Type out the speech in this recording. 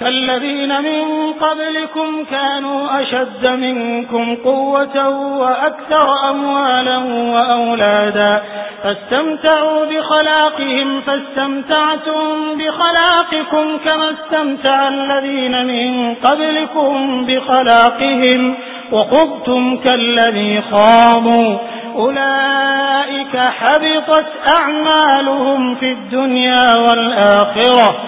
كالذين من قبلكم كانوا أشد منكم قوة وأكثر أموالا وأولادا فاستمتعوا بخلاقهم فاستمتعتم بخلاقكم كما استمتع الذين من قبلكم بخلاقهم وخضتم كالذي خاضوا أولئك حبطت أعمالهم في الدنيا والآخرة